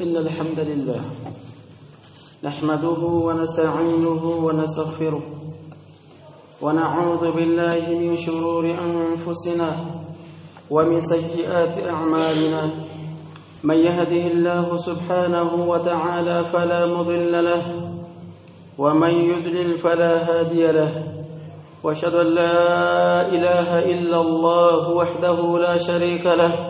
إن الحمد لله نحمده ونستعينه ونستغفره ونعوذ بالله من شرور أنفسنا ومن سيئات أعمالنا من يهده الله سبحانه وتعالى فلا مضل له ومن يضلل فلا هادي له وأشهد أن لا إله إلا الله وحده لا شريك له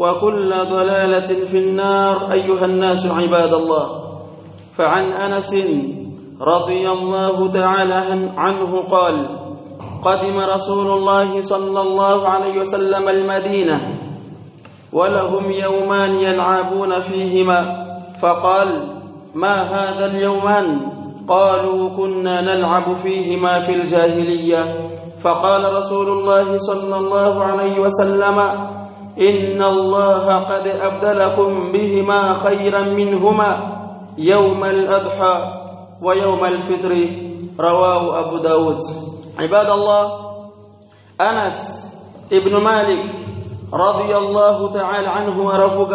وكل ضلالة في النار أيها الناس عباد الله. فعن أنس رضي الله تعالى عنه قال قدم رسول الله صلى الله عليه وسلم المدينة ولهم يومان يلعبون فيهما. فقال ما هذا اليومان؟ قالوا كنا نلعب فيهما في الجاهلية. فقال رسول الله صلى الله عليه وسلم إن الله قد أبدلكم بهما خيرا منهما يوم الأضحى ويوم الفطر. رواه أبو داود. عباد الله أنس ابن مالك رضي الله تعالى عنه ورفق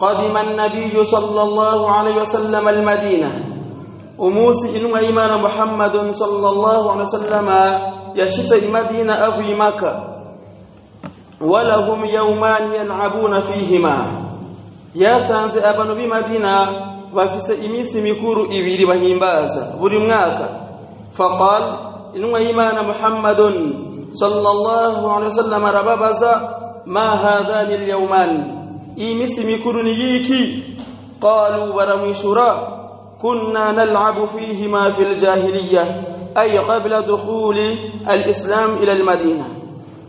قدم النبي صلى الله عليه وسلم المدينة. أموسي إنما إيمان محمد صلى الله عليه وسلم يشت المدينة أفي مكة. ولهم يومان يلعبون فيهما. يا سانز ابانو بمدينة وفيس إميس ميكورو إبيري بهيمبازا ولمناك فقال إنما إيمان محمد صلى الله عليه وسلم ربابازا ما هذان اليومان؟ إميس ميكورو نييكي قالوا برميشورا كنا نلعب فيهما في الجاهلية أي قبل دخول الإسلام إلى المدينة.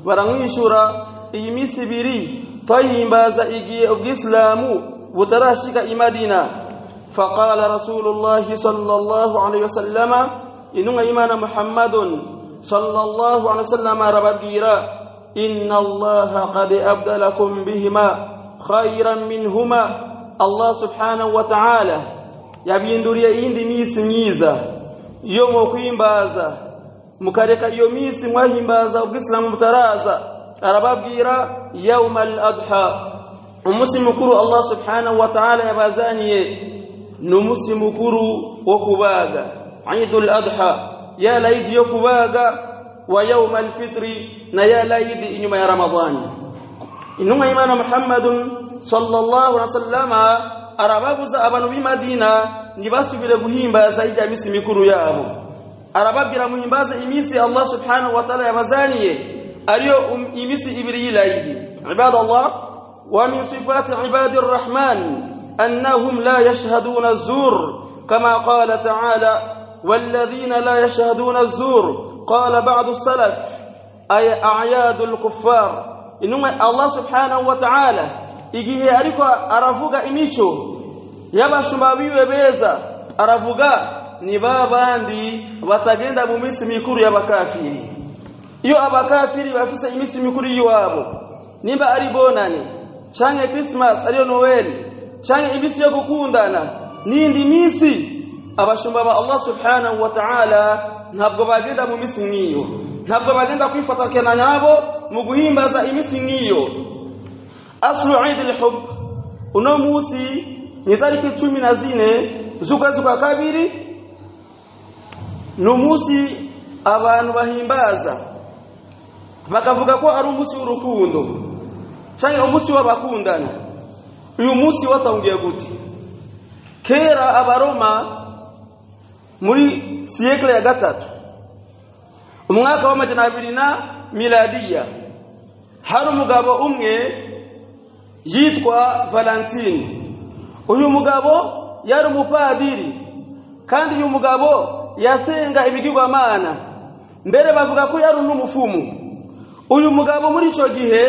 برميشورا iyi minsi ibiri twayimbaza igihe ubwisilamu butarashika imadina faqala rasulullahi sallallahu alayhi wasallama intumwa y'imana muhammadun sallallahu alayhi wasallama arababwira inna allaha qad abdalakum bihima khayran minhuma allah subhanahu wa ta'ala yabinduriye iyindi minsi myiza iyo mwokwimbaza mukareka iyo minsi mwahimbaza ubwisilamu butaraza umunsi mukuru Allah subhanahu wa ta'ala yabazaniye ni umunsi mukuru wo kubaga Eidul Adha ya laidi yo kubaga wa yauma al-fitri na ya laidi inyuma ya Ramadhani inuma imana Muhammadun sallallahu alaihi wasallama arababuza abantu b'Madina nibasubire guhimbaza ijya misi mikuru yabo arababwira muhimbaza imisi Allah subhanahu wa ta'ala yabazaniye أريو إمسي إبريل أيدي. عباد الله ومن صفات عباد الرحمن أنهم لا يشهدون الزور كما قال تعالى والذين لا يشهدون الزور قال بعض السلف أي أعياد الكفار. إنما الله سبحانه وتعالى إجيه أريك أرفوك إميشو. يبا شمابي وبيزا أرفوك نبابا دي وتجند بميس ميكور يبا كافيه iyo abakafiri bafise imisi mikuru yiwabo. Nimba ari bonani canke christmas ariyo noel canke imisi yo gukundana n'indi misi abashumba ba Allah subhanahu wa ta'ala ntabwo bagenda mu misi nk'iyo. Ntabwo bagenda kwifatakanya nabo mu guhimbaza imisi nk'iyo. Aslu eid al-hub uno musi ni tariki cumi na zine z'ukwezi kwa kabiri numusi abantu bahimbaza bakavuga ko ari umunsi w'urukundo. Cyangwa umunsi w'abakundana. Uyu munsi watangiye gute? Kera abaroma muri siyekle ya gatatu umwaka w'amajana abiri na miladiya hari umugabo umwe yitwa valentine. Uyu mugabo yari umupadiri kandi uyu mugabo yasenga ibigirwamana. Mbere bavuga ko yari n'umufumu. Uyu mugabo muri icyo gihe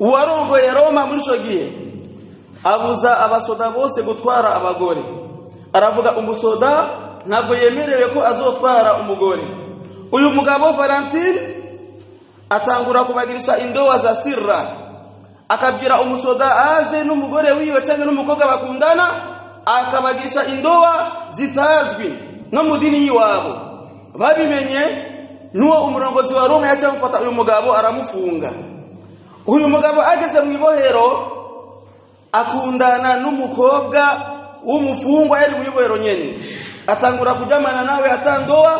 uwarongoye roma muri icyo gihe. Abuza abasoda bose gutwara abagore. Aravuga umusoda ntabwo yemerewe ko azotwara umugore. Uyu mugabo valentine atangura kubagirisha indowa za sirra. Akabwira umusoda aze n'umugore wiwe cyangwa n'umukobwa bakundana akabagirisha indowa zitazwi no mu dini y'iwabo. Babimenye n'uwo umurongozi wa roma yaca gufata uyu mugabo aramufunga. Uyu mugabo ageze mu ibohero akundana n'umukobwa w'umufungwa yari mu ibohero nyene. Atangura kujamana nawe atandoa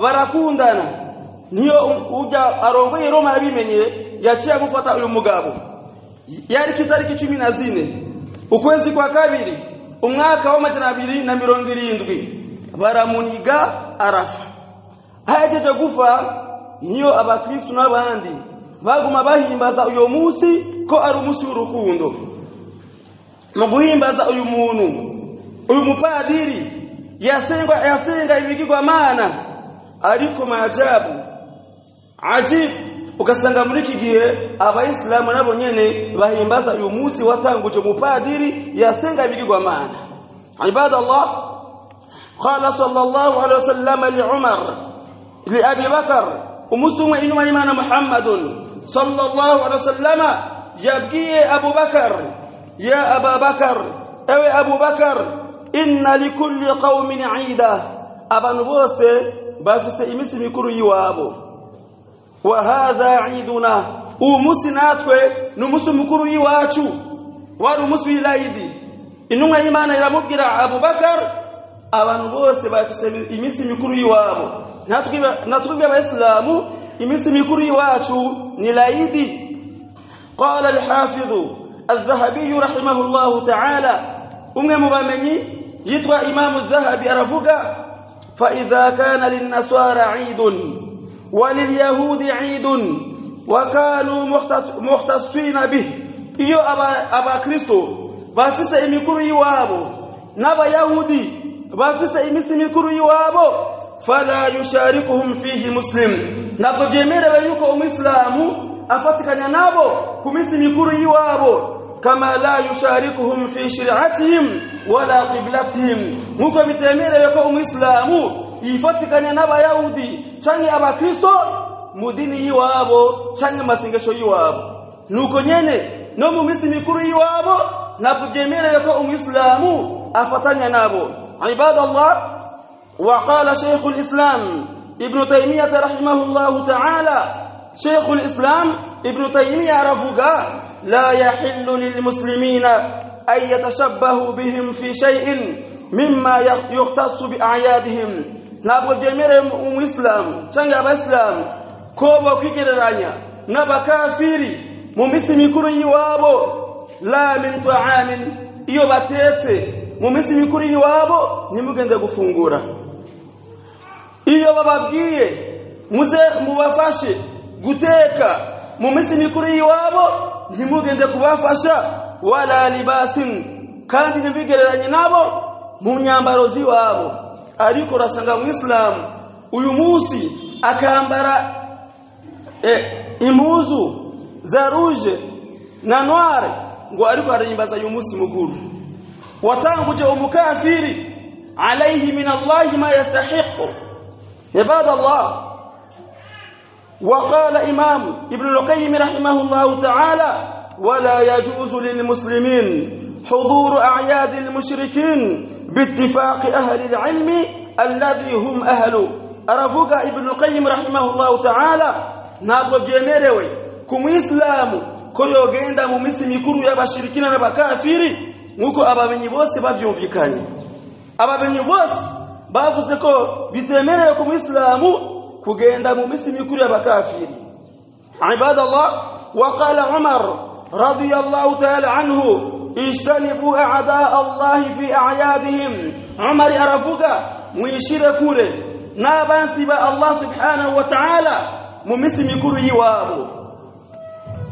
barakundana. Niyo uja arongoye Roma yabimenye yaciye gufata uyu mugabo. Yari kitariki cumi na zine ukwezi kwa kabiri umwaka w'amajana abiri na mirongo irindwi. Baramuniga arafa. Hayajeje chagufa niyo abakristu n'abandi baguma bahimbaza uyo munsi ko ari umunsi w'urukundo. Mu guhimbaza uyu muntu. Uyu mupadiri yasenga yasenga ibigirwamana ariko maajabu. Ajib. Ukasanga muri iki gihe nabo nyene bahimbaza uyu munsi watanguje mupadiri yasenga ibigirwamana ibadallah. Qala sallallahu alaihi wasallam li umar لأبي بكر. ومسلم إنما إيمان محمد. صلى الله عليه وسلم يبكي أبو بكر. يا أبا بكر أو أبو بكر إن لكل قوم عيدا أبا نبوس بافس إمس مكر يوابو. وهذا عيدنا. ومسناتك نمس مكر يواتو ونمس إلى يدي إنما إيمان إلى مبكر أبو بكر. أبا نبوس بافس إمس مكر يوابو. Abayisilamu iminsi mikuru y'iwacu ni layidi قال الحافظ الذهبي رحمه الله تعالى umwe mu bamenyi yitwa imamu dhahabi aravuga fa idha kana linnasara walilyahudi eidun wa kanu muhtasina bih iyo abakristo bafise imikuru yiwabo n'abayahudi bafise imisi mikuru yiwabo fala yusharikuhum fihi muslim. Na byemerewe yuko umwislamu afatikanya nabo ku minsi mikuru yiwabo kama la yusharikuhum fi shir'atihim wala qiblatihim. Nkuko bitemerewe ko umwislamu yifatikanya n'abayahudi canke abakristo mudini yiwabo canke masengesho yiwabo nuko nyene no mu minsi mikuru yiwabo na byemerewe ko umwislamu afatanya nabo. Ibadallah وقال شيخ الإسلام ابن تيمية رحمه الله تعالى شيخ الإسلام ابن تيمية رفقا لا يحل للمسلمين أن يتشبهوا بهم في شيء مما يختص بأعيادهم. نابو جميل مسلم شنجا بسلام كوبو كيكير رانيا نبا كافيري ممسمي كوري وابو لا من طعام يوباتيسي mu minsi mikuru y'iwabo ntimugende gufungura. Iyo bababwiye muze mubafashe guteka. Mu minsi mikuru y'iwabo ntimugende kubafasha. Wala libasin kandi ntibigereranye nabo mu myambaro z'iwabo. Ariko urasanga mu isilamu uyu munsi akambara impuzu za ruje na noire. Ngo ariko arahimbaza uyu munsi mukuru. وتانغ جو كافر عليه من الله ما يستحق. عباد الله وقال إمام ابن القيم رحمه الله تعالى ولا يجوز للمسلمين حضور أعياد المشركين باتفاق أهل العلم الذي هم أهل. ارفق ابن القيم رحمه الله تعالى نابو جيميروي كمسلم كيو غندا مسلم يكرو يا بشركين أنا بكافيري nuko ababenyi bose bavyumvikanye ababenyi bose bavuze ko bitemerewe ku muislamu kugenda mu misi mikuru y'abakafiri. Ibadallah waqala umar radiyallahu ta'ala anhu ishtanibu a'da allah fi a'yadihim. Umar arafuka muishire kure n'abansi ba allah subhanahu wa ta'ala mu misi mikuru yiwabo.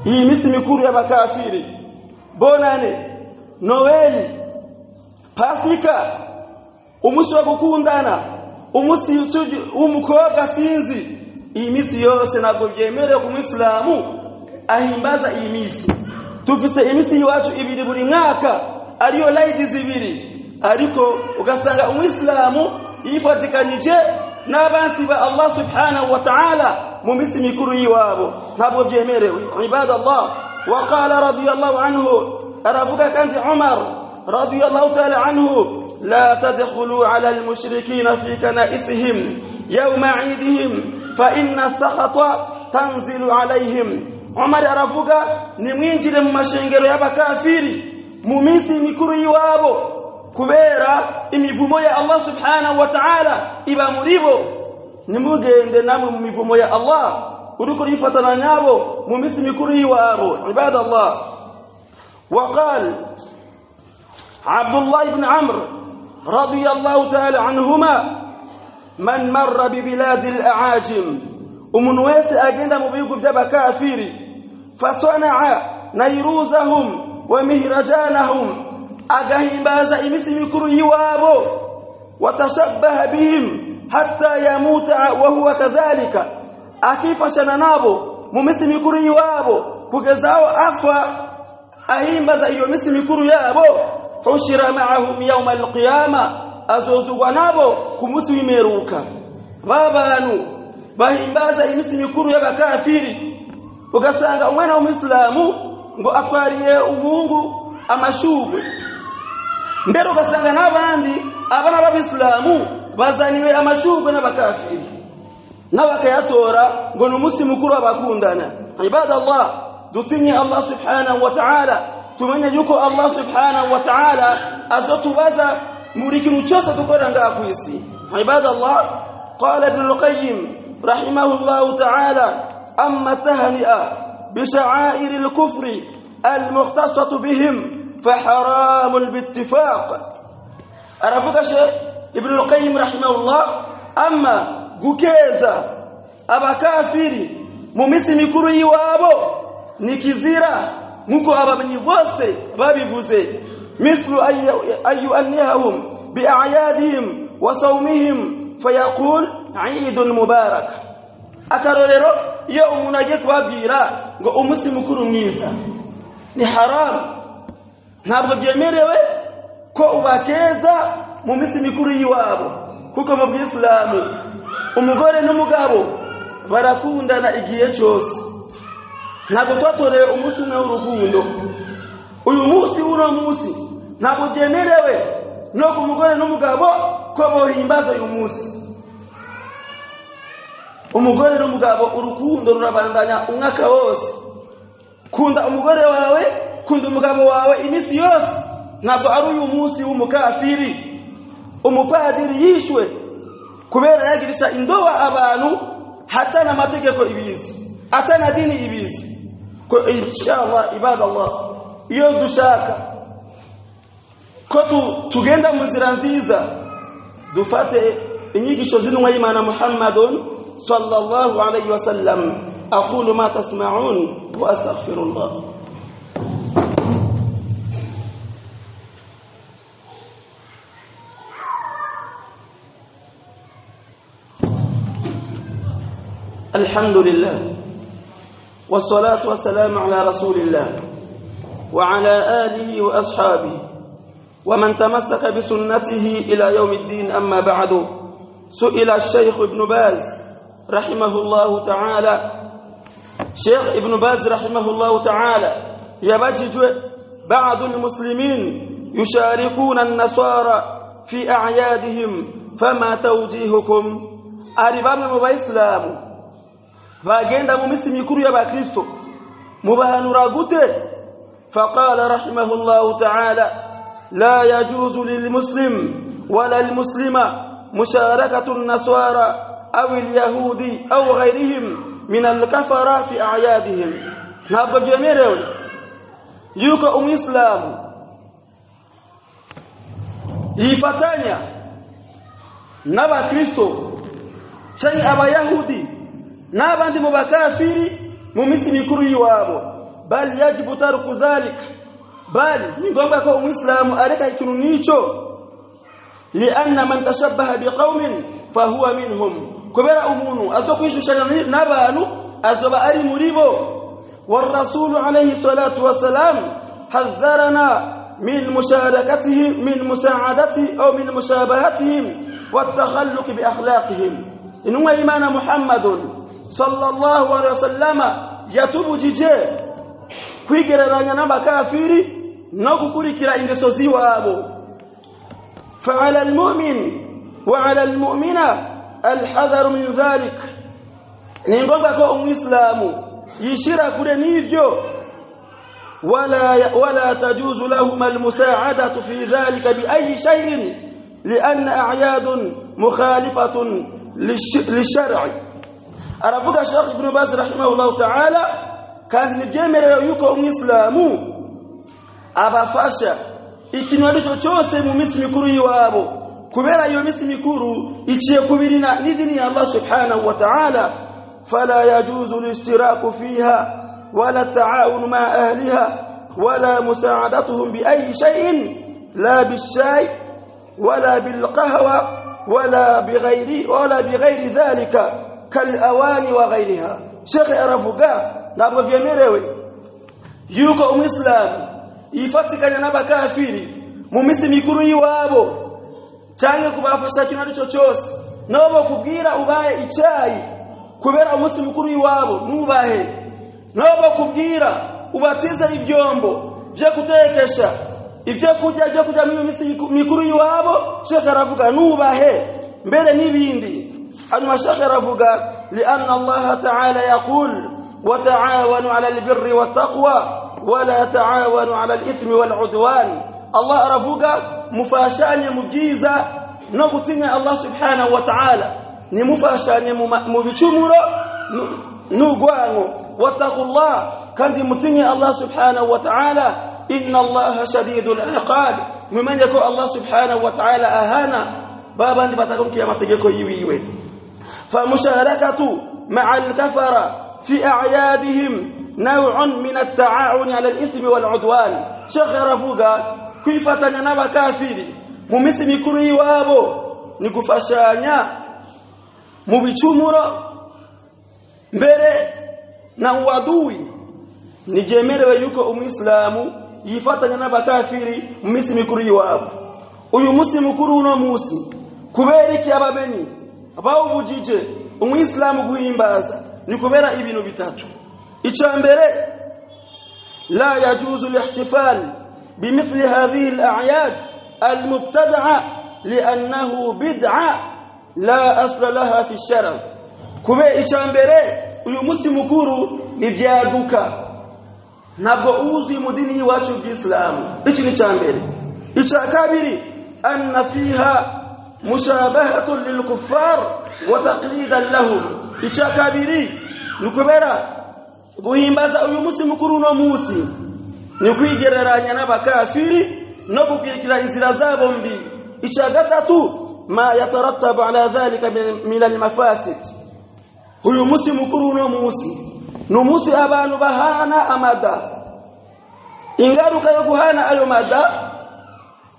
Iyi misi mikuru y'abakafiri. Bonane noeli pasika umusi wo gukundana umusi w'umukobwa sinzi. Iyi misi yose ntabwo byemerewe ku muislamu ahimbaza iyi misi dufise imisi iwacu ibiri buri mwaka ariyo laidi zibiri. Ariko ugasanga umwislamu yifatikanije n'abansi ba Allah subhanahu wa ta'ala mu misi mikuru yiwabo. Ntabwo byemerewe. Ibadallah. Wa qala radiyallahu أرابك كانت عمر رضي الله تعالى عنه لا تدخلوا على المشركين في كنائسهم يوم عيدهم فإن السخط تنزل عليهم عمر أرافوكا نمين جلم مشنجر يا بكافيري مميسي مكري وابو كبيرا إمي فمويا الله سبحانه وتعالى إبا مريبو نموجي عند نام الله ودكر يفتنا نابو مميسي مكري وابو عباد الله وقال عبد الله بن عمرو رضي الله تعالى عنهما من مر ببلاد الأعاجم ومن ويس أجند مبيق في كافري فصنع نيروزهم ومهرجانهم أجهباز إمس مكر يوابو وتشبه بهم حتى يموت وهو كذلك. أكيف شننابو ممس مكر يوابو كجزاو أفا ahimbaza iyo minsi mikuru yabo. Hushira ma'ahum yawm al-qiyama azozugwa nabo ku munsi w'imperuka babantu bahimbaza iminsi mikuru y'abakafiri. Ugasanga umwana w'umusilamu ngo atwariye ubungu amashugwe. Mbere ugasanga n'abandi abana b'abisilamu bazaniwe amashugwe n'abakafiri. N'abakayatora ngo ni umunsi mukuru w'abakundana. Ibadallah دوتيني الله سبحانه وتعالى. تمني يكو الله سبحانه وتعالى. أزوت وزا مريك مجوسة تقرن داكويسي عباد الله قال ابن القيم رحمه الله تعالى أما تهنئة بشعائر الكفر المختصة بهم فحرام باتفاق أربك شيء؟ ابن القيم رحمه الله أما جوكيزا أبا كافيري ممثل مكروي وابو ni kizira nk'uko abamyi bose babivuze. Mislu ayu annihahum bi'ayadihim wa sawmihim fayaqul 'eidun mubarak. Akarorero iyo umuntu agiye kubabwira ngo umunsi mukuru mwiza ni haram. Ntabwo byemerewe ko ubakeza mu minsi mikuru y'iwabo kuko mu bwisilamu umugore n'umugabo barakundana igihe cyose. Ntabwo twatorewe umunsi umwe w'urukundo. Uyu munsi uno munsi ntabwo byemerewe no ku mugore n'umugabo ko bohimbaza uyu munsi. Umugore n'umugabo urukundo rurabandanya umwaka wose. Kunda umugore wawe kunda umugabo wawe iminsi yose. Ntabwo ari uyu munsi w'umukafiri. Umupadiri yishwe kubera yagirisha indoba abantu hatana amategeko ibizi hatana dini ibizi. Ko inshallah ibadallah iyo dushaka ko tugenda mu nzira nziza dufate inyigisho z'intumwa y'imana muhammadun sallallahu alayhi wa sallam aqulu ma tasma'un wa astaghfirullah الحمد لله والصلاة والسلام على رسول الله وعلى آله وأصحابه ومن تمسك بسنته إلى يوم الدين. أما بعد سئل الشيخ ابن باز رحمه الله تعالى. شيخ ابن باز رحمه الله تعالى يبجج بعض المسلمين يشاركون النصارى في أعيادهم فما توجيهكم؟ bamwe mu bayisilamu bagenda mu misi mikuru y'abakristo mubahanura gute faqala rahimahullahu ta'ala la yajuzu lilmuslim wala almuslima musharakatu an-nasara aw al-yahudi aw ghayrihim min al-kafara fi a'yadihim ntabwo byemerewe yuko umwislamu yifatanya n'abakristo cyangwa abayahudi n'abandi mu bakafiri mu minsi mikuru y'iwabo bali yajibu taruku dhalik bali ni ngombwa ko umwislamu areka ikintu nico lianna man tashabbaha biqaumin fahuwa minhum kubera umuntu azokwishushanya n'abantu azoba ari muri bo والرسول عليه الصلاه والسلام حذرنا من مشاركتهم مساعدته أو من مشابهتهم والتخلق باخلاقهم انما ايمان محمد صلى الله عليه وسلم يتوب جيجه kwigereranya n'abakafiri no gukurikira ingeso ziwabo. فعلى المؤمن وعلى المؤمنة الحذر من ذلك ni ngombwa ko umwislamu yishira kure n'ivyo ولا ولا تجوز لهما المساعدة في ذلك بأي شيء لأن أعياد مخالفة للشرع أرفق الشيخ ابن باز رحمه الله تعالى كان نجمر yuko umwislamu abafasha ikinwanisho cyose mu misi mikuru yiwabo kubera iyo misi mikuru iciye kubirina n'idini ya Allah subhanahu wa ta'ala fala yajuzu al-ishtiraku fiha ولا التعاون مع أهلها ولا مساعدتهم بأي شيء لا بالشاي ولا بالقهوة ولا بغير ولا بغير ذلك kalawani wa ghayriha shekhe aravuga ntabwo byemerewe yuko umwislamu yifatikanya n'abakafiri mu minsi mikuru y'iwabo cyangwa kubafasha ikintu ari cyo cyose nabo bakubwira ubaye icyayi kubera umunsi mukuru y'iwabo nubahe nabo bakubwira ubatize ibyombo byo gutekesha ibyo kurya byo kujya mu minsi mikuru y'iwabo shekhe aravuga nubahe mbere n'ibindi shekha aravuga lianna allaha ta'ala yaqul وتعاونوا على البر والتقوى ولا تعاونوا على الإثم والعدوان. الله أرفوك مفاشاني مجيزة نغتني الله سبحانه وتعالى. نمفاشاني مبتشمرو نغوانو واتقوا الله كان متني الله سبحانه وتعالى. إن الله شديد العقاب. ممن يكون الله سبحانه وتعالى أهانا. بابا نبتكم كيما تجيكو يويوي فمشاركة مع الكفرة في أعيادهم نوع من التعاون على الإثم والعدوان شيخ رفوقا كيف تنبا كافري mumisi mikuru iwabo ni gufashanya mu bicumuro mbere na uadui nijemerewe yuko umwislamu yifatanya n'abakafiri mu misi mikuru iwabo uyu musi mukuru uno musi kubera iki ababeni bawubujije umwislamu guhimbaza ni kubera ibintu bitatu. Icya mbere la yajuzu lihtifal bimithli hadhihi al-a'yad al-mubtada'a li'annahu bid'a la asla laha fi ash-shar' kube icya mbere uyu musi mukuru nibyaduka ntabwo uzwi mu dini yacu y'Islamu iki ni cya mbere. Icya kabiri anna fiha mushabahatun lilkuffar wa taqlidan lahum. Ichakabiri. Nukubera guhimbaza uyu musi mukuru no musi. Ni n'abakafiri no gukurikira inzira zabo mbi. Ichagatatu ma yatarattabu ala dhalika min almafasid uyu musi mukuru no musi. Ni umunsi abantu bahana amada. Ingaruka yo guhana ayo mada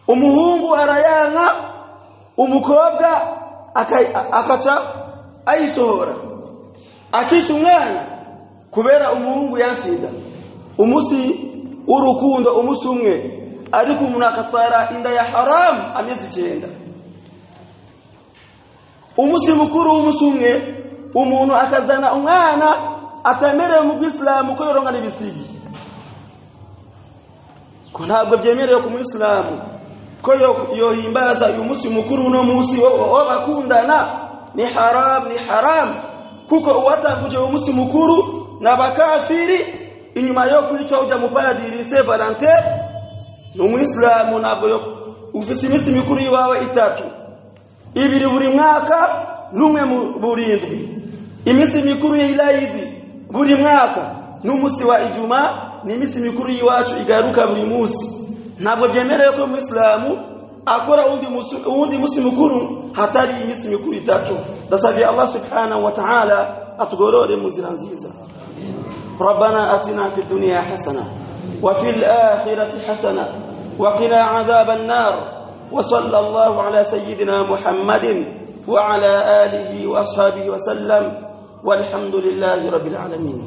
umuhungu arayanka umukobwa akaca ayisohora. Akisha umwana kubera umuhungu yansida. Umunsi w'urukundo umunsi umwe ariko umuntu akatwara inda ya haramu amezi icyenda. Umunsi mukuru w'umunsi umwe umuntu akazana umwana atemerewe mu bwisilamu ko yorongana ibisigi. Ko ntabwo byemerewe ku mwisilamu ko yohimbaza uyu munsi mukuru uno munsi w'abakundana ni haram ni haram. Kuko uwatanguje umunsi mukuru n'abakafiri inyuma yo kwica uja mupadiri Saint Valentin n'umwislamu nabwo yo ufise iminsi mikuru yiwawe itatu. Ibiri buri mwaka n'umwe burindwi. Iminsi mikuru y'Eid buri mwaka n'umunsi wa Ijuma ni iminsi mikuru yiwacu igaruka buri munsi ntabwo byemerewe ko muislamu akora undi musi undi musi mukuru hatari iminsi mikuru itatu dasabye Allah subhanahu wa ta'ala atugorore muzira nziza ربنا اتنا في الدنيا حسنه وفي الاخره حسنه وقنا عذاب النار وصلى الله على سيدنا محمد وعلى اله واصحابه وسلم والحمد لله رب العالمين